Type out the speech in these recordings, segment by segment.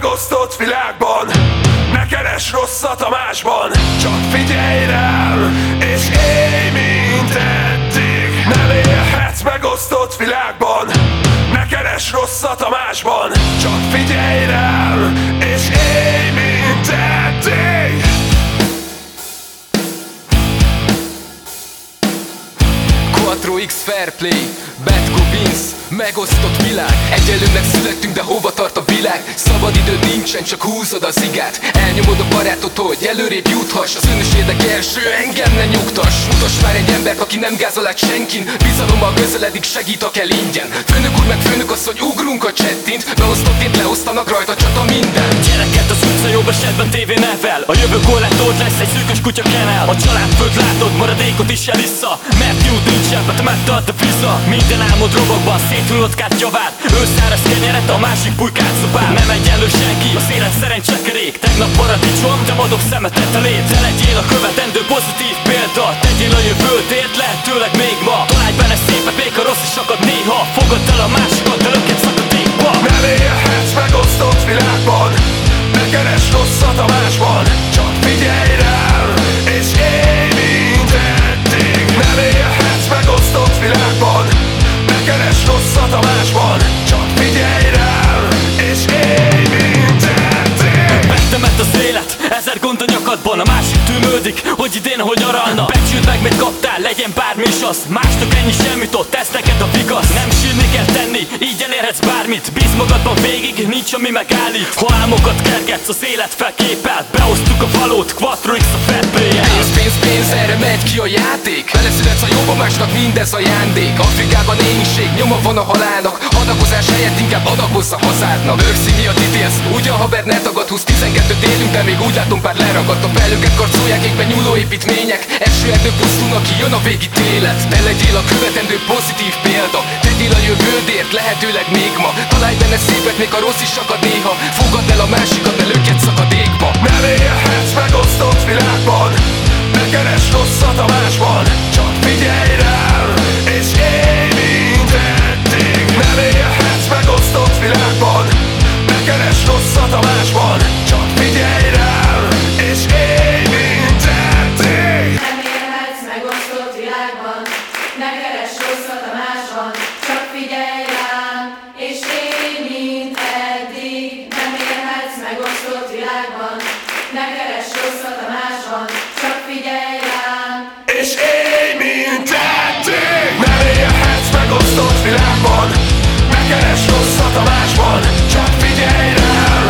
megosztott világban. Ne keres rosszat a másban Csak figyelj rám És élj, mint eddig. Nem élhetsz megosztott világban. Ne keres rosszat a másban Csak figyelj rám És élj, mint eddig. Quattro X Fair Play Betco Vince Megosztott világ. Egyelőnek születtünk, de hova csak húzod az igát Elnyomod a barátot, hogy előrébb juthass. Az önös érdek első, engem ne nyugtass. Mutass már egy embert, aki nem gázol át senkin. Bizalommal közeledik, segítak el ingyen. Főnök úr meg főnök az, hogy ugrunk a csettint. Beosztottként leosztanak rajta csata minden. Gyereket az utca jobb esetben tévé nevel. A jövő korlátolt lesz egy szűkös kutya kenel A család föld látod, maradékot is elissza. Mert kiút nincsen, mert megtart a vissza Minden álmod robokban, széthullott kát javát Őszáraz kenyeret, a másik pulykát szopál. Nem egyenlő senki, az élet szerencsekerék Tegnap paradicsom, de adok szemetet a lét. Te legyél a követendő Tűmődik, hogy idén hogy aralna. Becsüld meg, mit kaptál, legyen bármi is az Másnak ennyi semmit ott, ez neked a vigasz Nem sírni kell tenni, így elérhetsz bármit. Bíz magadban végig, nincs ami megállít. Ha álmokat kergetsz, az élet felképel. Beosztuk a valót, Quattro X a play-el. Pénz, pénz, pénz, erre megy ki a játék. Vele születsz a jóba, másnak mindez ajándék. Afrikában éhínség, nyoma van a halálnak Adakozás helyett inkább adakozz a hazádnak? Őrszi miatt ítélsz, úgy a haver ne tagad 20-12-t élünk, de még úgy látom pár leragadt A felőket karcolják égben nyúló építmények. Első erdő pusztulnak jön a végítélet Te legyél a követendő pozitív példa. Tegyél a jövődért, lehetőleg még ma. Találj benne szépet, még a rossz is akad néha. Fogadd el a másikat, ne lökjed szakadékba. Nem élhetsz megosztott világban megkeres rosszat a csak figyelj rám. És élj, mint eddig! Ne élhetsz megosztott világban, megkeres rosszat másban, csak figyelj rám.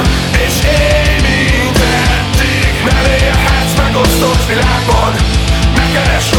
És élj, mint eddig! Ne élhetsz megosztott világban, megkeres